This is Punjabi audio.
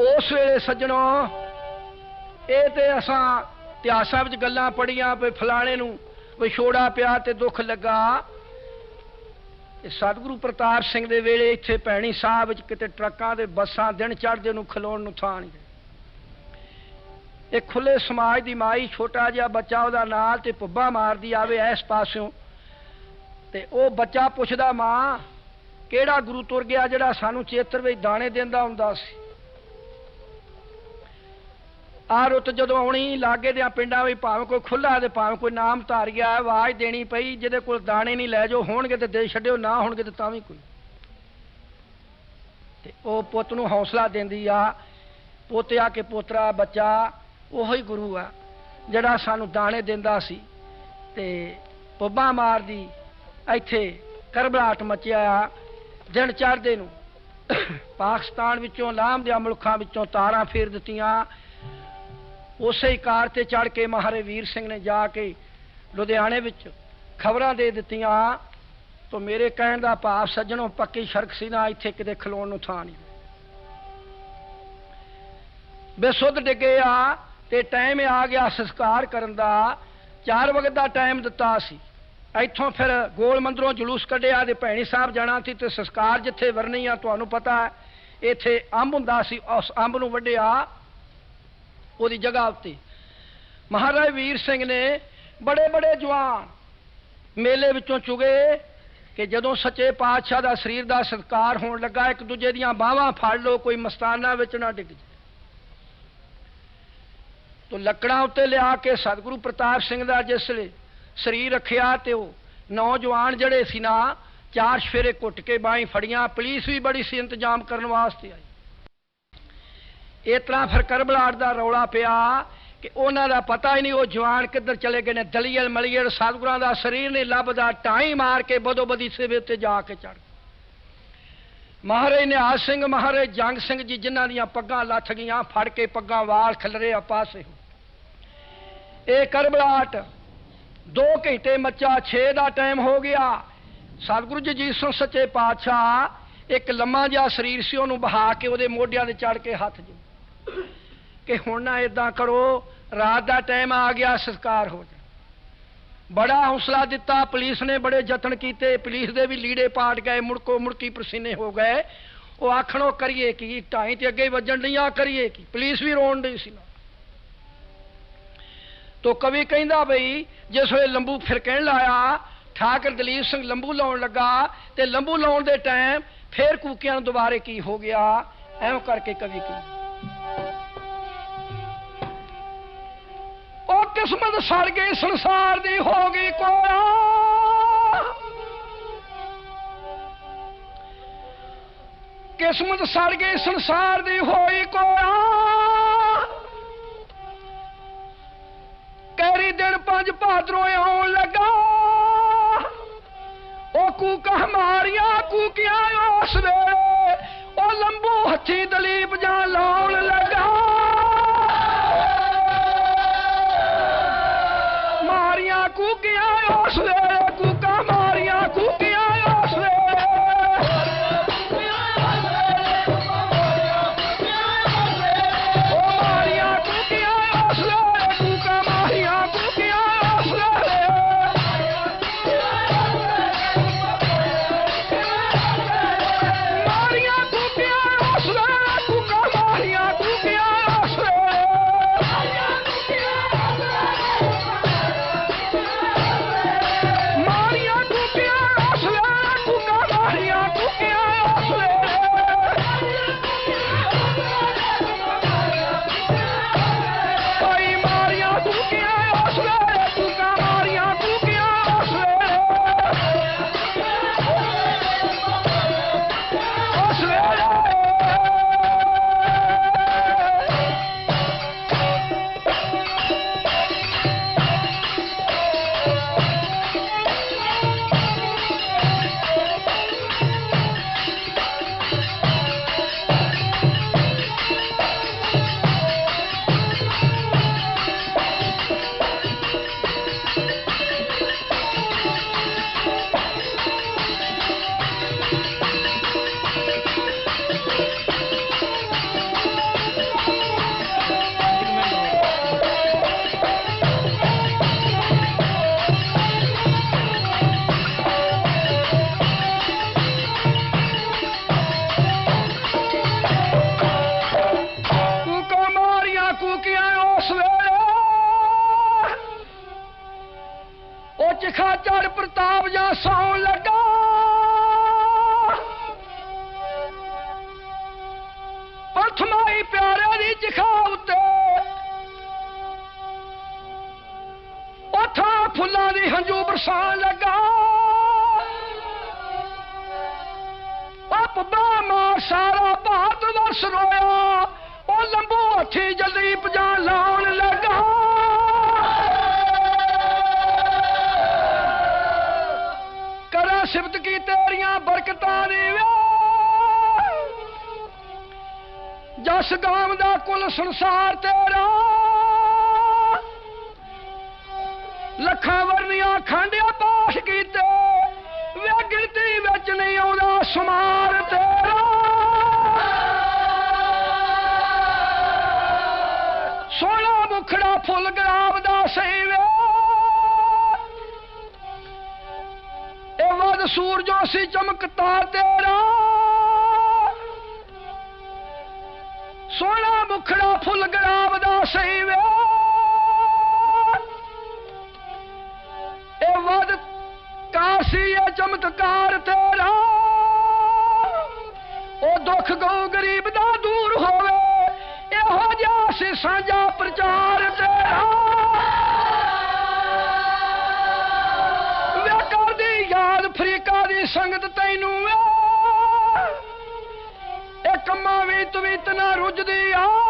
ਉਸ ਵੇਲੇ ਸੱਜਣੋ, ਇਹ ਤੇ ਅਸਾਂ ਇਤਿਹਾਸਾਂ ਵਿੱਚ ਗੱਲਾਂ ਪੜੀਆਂ ਵੀ ਫਲਾਣੇ ਨੂੰ ਵੀ ਛੋੜਾ ਪਿਆ ਤੇ ਦੁੱਖ ਲੱਗਾ। ਇਹ ਸਤਿਗੁਰੂ ਪ੍ਰਤਾਪ ਸਿੰਘ ਦੇ ਵੇਲੇ ਇੱਥੇ ਭੈਣੀ ਸਾਹਿਬ ਵਿੱਚ ਕਿਤੇ ਟਰੱਕਾਂ ਦੇ ਬੱਸਾਂ ਦਿਨ ਚੜ੍ਹਦੇ ਨੂੰ ਖਲੋਣ ਨੂੰ ਥਾਂ ਨਹੀਂ ਇਹ ਖੁੱਲੇ ਸਮਾਜ ਦੀ ਮਾਈ, ਛੋਟਾ ਜਿਹਾ ਬੱਚਾ ਉਹਦਾ ਨਾਲ ਤੇ ਪੁੱਬਾ ਮਾਰਦੀ ਆਵੇ ਇਸ ਪਾਸਿਓਂ। ਤੇ ਉਹ ਬੱਚਾ ਪੁੱਛਦਾ, ਮਾਂ, ਕਿਹੜਾ ਗੁਰੂ ਤੁਰ ਗਿਆ ਜਿਹੜਾ ਸਾਨੂੰ ਚੇਤਰ ਵਿੱਚ ਦਾਣੇ ਦਿੰਦਾ ਹੁੰਦਾ ਸੀ? ਆ ਰੁੱਤ ਜਦੋਂ ਆਉਣੀ, ਲਾਗੇ ਦੇ ਪਿੰਡਾਂ ਵਿੱਚ ਭਾਵੇਂ ਕੋਈ ਖੁੱਲਾ ਤੇ ਭਾਵੇਂ ਕੋਈ ਨਾਮ ਧਾਰ ਗਿਆ ਆਵਾਜ਼ ਦੇਣੀ ਪਈ, ਜਿਹਦੇ ਕੋਲ ਦਾਣੇ ਨਹੀਂ ਲੈ ਜਾਓ, ਹੋਣਗੇ ਤੇ ਦੇ ਛੱਡਿਓ, ਨਾ ਹੋਣਗੇ ਤੇ ਤਾਂ ਵੀ ਕੋਈ। ਤੇ ਉਹ ਪੁੱਤ ਨੂੰ ਹੌਸਲਾ ਦਿੰਦੀ ਆ, ਪੋਤਿਆ ਕੇ ਪੋਤਰਾ, ਬੱਚਾ, ਉਹੀ ਗੁਰੂ ਆ, ਜਿਹੜਾ ਸਾਨੂੰ ਦਾਣੇ ਦਿੰਦਾ ਸੀ। ਤੇ ਪੱਬਾਂ ਮਾਰਦੀ ਇੱਥੇ ਕਰਬਲਾਟ ਮਚਿਆ ਆ, ਦਿਨ ਚੜ੍ਹਦੇ ਨੂੰ। ਪਾਕਿਸਤਾਨ ਵਿੱਚੋਂ, ਲਾਮ ਦੇ ਮੁਲਕਾਂ ਵਿੱਚੋਂ ਤਾਰਾਂ ਫੇਰ ਦਿੱਤੀਆਂ। ਉਸੇ ਹੀ ਕਾਰ ਤੇ ਚੜ ਕੇ ਮਹਾਰੇ ਵੀਰ ਸਿੰਘ ਨੇ ਜਾ ਕੇ ਲੁਧਿਆਣੇ ਵਿੱਚ ਖਬਰਾਂ ਦੇ ਦਿੱਤੀਆਂ, ਤੋਂ ਮੇਰੇ ਕਹਿਣ ਦਾ ਭਾਵ ਸੱਜਣੋਂ, ਪੱਕੀ ਸ਼ਰਕ ਸੀ ਨਾ, ਇੱਥੇ ਕਿਤੇ ਖਲੋਣ ਨੂੰ ਥਾਂ ਨਹੀਂ। ਬੇਸੁੱਧ ਡਿੱਗੇ ਆ ਤੇ ਟਾਈਮ ਆ ਗਿਆ ਸੰਸਕਾਰ ਕਰਨ ਦਾ। 4 ਵਜੇ ਦਾ ਟਾਈਮ ਦਿੱਤਾ ਸੀ। ਇੱਥੋਂ ਫਿਰ ਗੋਲ ਮੰਦਰੋਂ ਜਲੂਸ ਕੱਢਿਆ ਤੇ ਭੈਣੀ ਸਾਹਿਬ ਜਾਣਾ ਸੀ ਤੇ ਸੰਸਕਾਰ ਜਿੱਥੇ ਵਰਨੀ ਆ, ਤੁਹਾਨੂੰ ਪਤਾ, ਇੱਥੇ ਅੰਬ ਹੁੰਦਾ ਸੀ, ਉਸ ਅੰਬ ਨੂੰ ਵੱਢਿਆ। وہ جگہ اتنی مہاراج ویر سنگھ نے بڑے بڑے جوان میلے وچوں چگے کہ جدوں سچے پادشاہ دا سریر دا ستکار ہون لگا ایک دوجے دیاں باواں پھڑ لو کوئی مستانہ وچ ڈگ جائے تو لکڑا اتنے لیا کے سدگرو پرتاپ سنگھ دا جس لے سریر رکھیا تے وہ نوجوان جڑے سی چار شفیرے کٹ کے بائیں فڑیاں پولیس بھی بڑی سی انتظام کرنے واسطے آئی ਇਸ ਤਰ੍ਹਾਂ ਫਿਰ ਕਰਬਲਾਟ ਦਾ ਰੌਲਾ ਪਿਆ ਕਿ ਉਹਨਾਂ ਦਾ ਪਤਾ ਹੀ ਨਹੀਂ, ਉਹ ਜਵਾਨ ਕਿੱਧਰ ਚਲੇ ਗਏ ਨੇ? ਦਲੀਲ ਮਲੀਲ ਸਤਿਗੁਰਾਂ ਦਾ ਸਰੀਰ ਨਹੀਂ ਲੱਭਦਾ ਟਾਈ ਮਾਰ ਕੇ ਬਦੋ ਬਦੀ ਸੇਵੇ ਉੱਤੇ ਜਾ ਕੇ ਚੜ ਮਹਾਰਾਜ ਨਿਹਾਲ ਸਿੰਘ, ਮਹਾਰਾਜ ਜੰਗ ਸਿੰਘ ਜੀ ਜਿਨ੍ਹਾਂ ਦੀਆਂ ਪੱਗਾਂ ਲੱਥ ਗਈਆਂ, ਫੜ ਕੇ ਪੱਗਾਂ ਵਾਲ ਖਲਰੇ ਆ ਪਾਸੇ ਇਹ ਕਰਬਲਾਟ 2 ਘੰਟੇ ਮੱਚਾ 6 ਦਾ ਟਾਈਮ ਹੋ ਗਿਆ। ਸਤਿਗੁਰੂ ਜੀ ਜੀ ਸੋ ਸੱਚੇ ਪਾਤਸ਼ਾਹ ਇੱਕ ਲੰਮਾ ਜਿਹਾ ਸਰੀਰ ਸੀ, ਉਹਨੂੰ ਬਹਾ ਕੇ ਉਹਦੇ ਮੋਢਿਆਂ ਤੇ ਚੜ ਕੇ ਹੱਥ ਜੋ کہ ہوں نہ ادا کرو، رات کا ٹائم آ گیا، سسکار ہو جائے۔ بڑا حوصلہ دتا، پولیس نے بڑے جتن کیتے، پولیس دے بھی لیڑے پاٹ گئے، مڑکو مڑکی پرسینے ہو گئے۔ وہ آخر کریے کی، ٹائیں تے اگے وجن نہیں، آ کریے کی۔ پولیس بھی رو ڈی سی تو کبھی کہندا بھئی جس ویلے لمبو پھرکن لایا، ٹھاکر دلیپ سنگھ لمبو لاؤن لگا تے لمبو لاؤن دے ٹائم پھر کوکیاں دوبارے کی ہو گیا۔ ایو کر کے کبھی کی۔ قسمت سڑ گئی، سنسار دی ہو گئی کوڑا۔ قسمت سڑ گئی، سنسار دی ہوئی کوڑا۔ کیری دن پانچ پادروں آن لگا۔ او کوکہ ماریاں کوکیاں اس ویلے او لمبو ہتھی دلیپ جان لاؤن لگا۔ چکھاؤتے اتھا پھلا دی ہنجو برسان لگا اپ باما سارا بات درس رویا او لمبو ہتھی جلدی پجان لاؤن لگا کرا سبت کی تیریاں برکتاں دیوے ਜਸ ਗਾਮ ਦਾ ਕੁੱਲ ਸੰਸਾਰ ਤੇਰਾ। ਲੱਖਾਂ ਵਰਨੀਆਂ ਖਾਂਡਿਆ ਪਾਸ਼ ਕੀਤੇ, ਵੇ ਗਿਣਤੀ ਵਿੱਚ ਨਹੀਂ ਆਉਂਦਾ ਸੁਮਾਰ ਤੇਰਾ। ਸੋਹਣਾ ਮੁਖੜਾ ਫੁੱਲ ਗੁਲਾਬ ਦਾ ਸਹੀ ਵੇ। ਇਹ ਵਦ ਸੂਰਜੋ ਸੀ ਚਮਕਤਾ ਤੇਰਾ। سونا مکھڑا فل گلاب دا سی وے۔ اے ود کاسی اے چمتکار تیرا۔ او دکھ گو گریب دا دور ہوے اے ہو جا سی سانجا پرچار تیرا۔ যদি আর